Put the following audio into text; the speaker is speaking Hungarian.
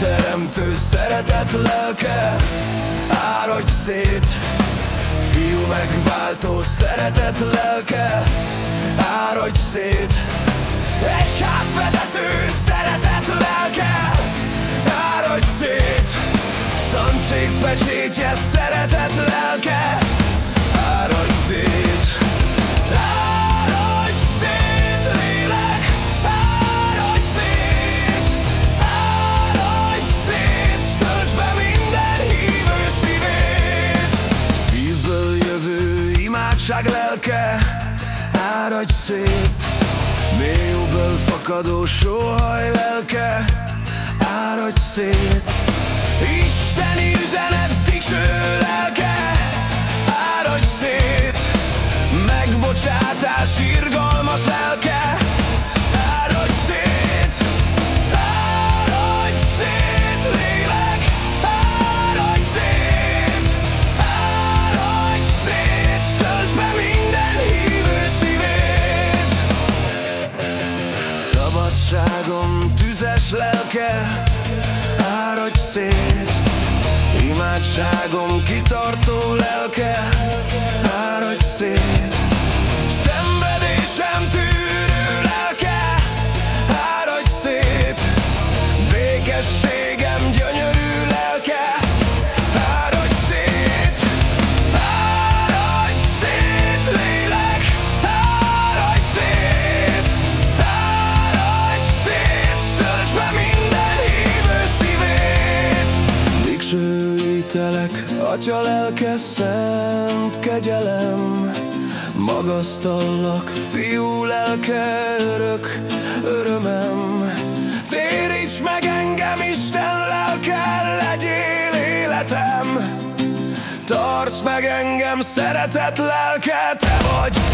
teremtő szeretet lelke Áradj szét. Fiú megváltó szeretet lelke Áradj szét. Egy vezető szeretet lelke Áradj szét. Szantség pecsétje szeretet lelke Imádság lelke, áradj szét. Mélyúből fakadó sóhaj lelke, áradj szét. Isteni üzenet dicső lelke, áradj szét. Megbocsátás irgalmas Szabadságom tüzes lelke, áradj szét. Imádságom kitartó lelke, Atya lelke, szent kegyelem Magasztallak, fiú lelke, örök örömem. Téríts meg engem, Isten lelke, legyél életem. Tarts meg engem, szeretet lelke, te vagy